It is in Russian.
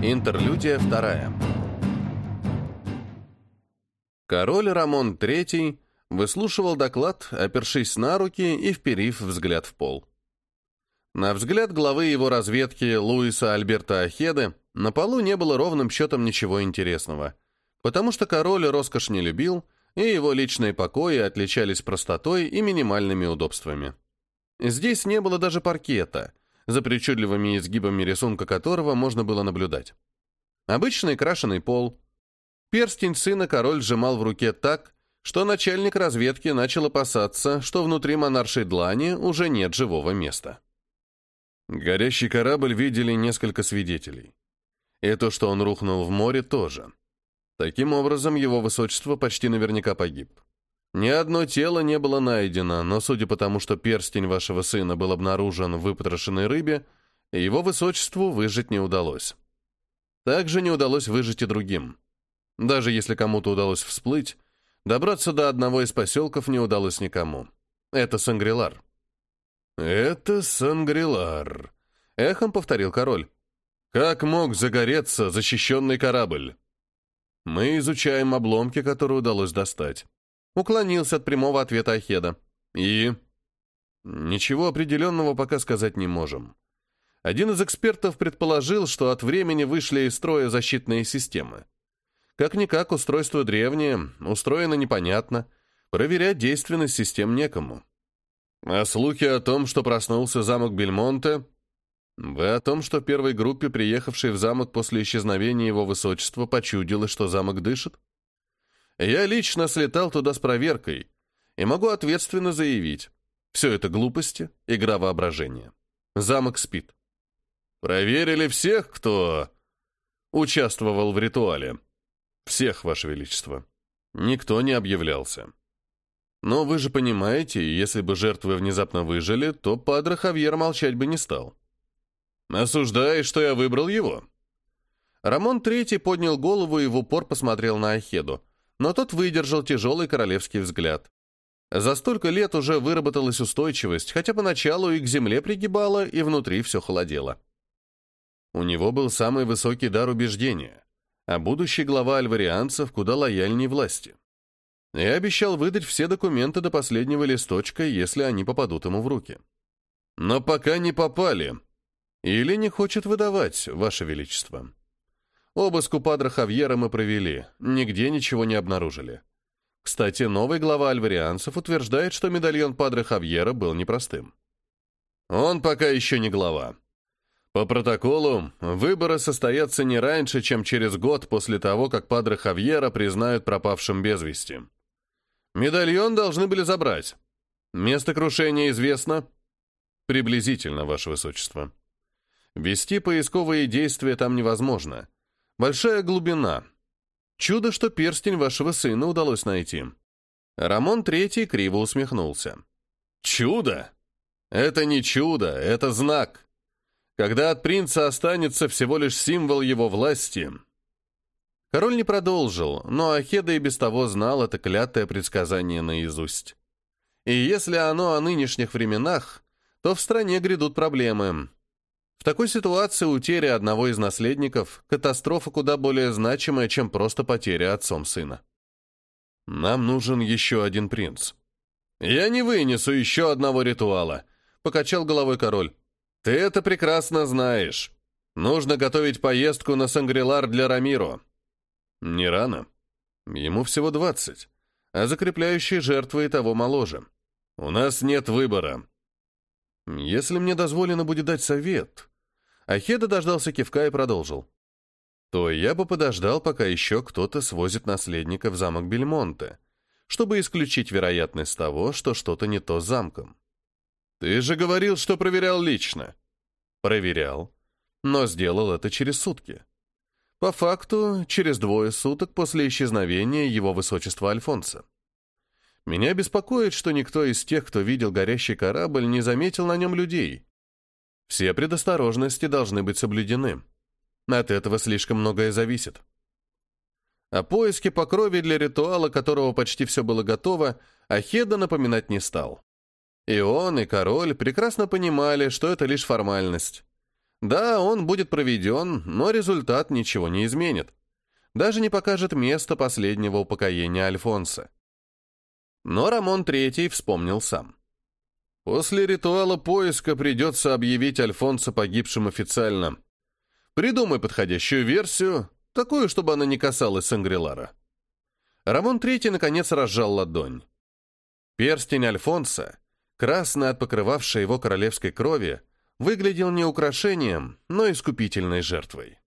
Интерлюдия вторая. Король Рамон III выслушивал доклад, опершись на руки и вперив взгляд в пол. На взгляд главы его разведки Луиса Альберта Ахеды на полу не было ровным счетом ничего интересного, потому что король роскошь не любил, и его личные покои отличались простотой и минимальными удобствами. Здесь не было даже паркета, за причудливыми изгибами рисунка которого можно было наблюдать. Обычный крашеный пол. Перстень сына король сжимал в руке так, что начальник разведки начал опасаться, что внутри монаршей длани уже нет живого места. Горящий корабль видели несколько свидетелей. И то, что он рухнул в море, тоже. Таким образом, его высочество почти наверняка погиб. Ни одно тело не было найдено, но судя по тому, что перстень вашего сына был обнаружен в выпотрошенной рыбе, его высочеству выжить не удалось. Также не удалось выжить и другим. Даже если кому-то удалось всплыть, добраться до одного из поселков не удалось никому. Это Сангрилар. «Это Сангрилар», — эхом повторил король. «Как мог загореться защищенный корабль?» «Мы изучаем обломки, которые удалось достать». Уклонился от прямого ответа Ахеда. «И?» «Ничего определенного пока сказать не можем. Один из экспертов предположил, что от времени вышли из строя защитные системы. Как-никак устройство древнее, устроено непонятно. Проверять действенность систем некому. А слухи о том, что проснулся замок Бельмонте... Вы о том, что первой группе, приехавшей в замок после исчезновения его высочества, почудилось, что замок дышит? Я лично слетал туда с проверкой и могу ответственно заявить. Все это глупости, игра воображения. Замок спит. Проверили всех, кто участвовал в ритуале. Всех, Ваше Величество. Никто не объявлялся. Но вы же понимаете, если бы жертвы внезапно выжили, то Падре Хавьер молчать бы не стал. Осуждаешь, что я выбрал его? Рамон Третий поднял голову и в упор посмотрел на Ахеду, но тот выдержал тяжелый королевский взгляд. За столько лет уже выработалась устойчивость, хотя поначалу и к земле пригибала, и внутри все холодело. У него был самый высокий дар убеждения, а будущий глава альварианцев куда лояльней власти. И обещал выдать все документы до последнего листочка, если они попадут ему в руки. Но пока не попали. Или не хочет выдавать, Ваше Величество. Обыск у падра Хавьера мы провели, нигде ничего не обнаружили. Кстати, новый глава альварианцев утверждает, что медальон падре Хавьера был непростым. Он пока еще не глава. По протоколу, выборы состоятся не раньше, чем через год после того, как Падре Хавьера признают пропавшим без вести. Медальон должны были забрать. Место крушения известно? Приблизительно, Ваше Высочество. Вести поисковые действия там невозможно. Большая глубина. Чудо, что перстень вашего сына удалось найти. Рамон Третий криво усмехнулся. Чудо? Это не чудо, это знак. Когда от принца останется всего лишь символ его власти. Король не продолжил, но Ахеда и без того знал это клятое предсказание наизусть. И если оно о нынешних временах, то в стране грядут проблемы. В такой ситуации утеря одного из наследников – катастрофа куда более значимая, чем просто потеря отцом сына. Нам нужен еще один принц. «Я не вынесу еще одного ритуала», — покачал головой король. «Ты это прекрасно знаешь. Нужно готовить поездку на Сангрилар для Рамиро». «Не рано. Ему всего двадцать, а закрепляющие жертвы и того моложе. У нас нет выбора». «Если мне дозволено будет дать совет...» Ахеда дождался кивка и продолжил. «То я бы подождал, пока еще кто-то свозит наследника в замок Бельмонте, чтобы исключить вероятность того, что что-то не то с замком. «Ты же говорил, что проверял лично». «Проверял, но сделал это через сутки. По факту, через двое суток после исчезновения его высочества Альфонса. Меня беспокоит, что никто из тех, кто видел горящий корабль, не заметил на нем людей. Все предосторожности должны быть соблюдены. От этого слишком многое зависит». О поиске по крови для ритуала, которого почти все было готово, Ахеда напоминать не стал. И он, и король прекрасно понимали, что это лишь формальность. Да, он будет проведен, но результат ничего не изменит. Даже не покажет место последнего упокоения Альфонса. Но Рамон Третий вспомнил сам. После ритуала поиска придется объявить Альфонса погибшим официально. Придумай подходящую версию, такую, чтобы она не касалась Сангрилара. Рамон Третий наконец разжал ладонь. Перстень Альфонса, красный от покрывавшей его королевской крови, выглядел не украшением, но искупительной жертвой.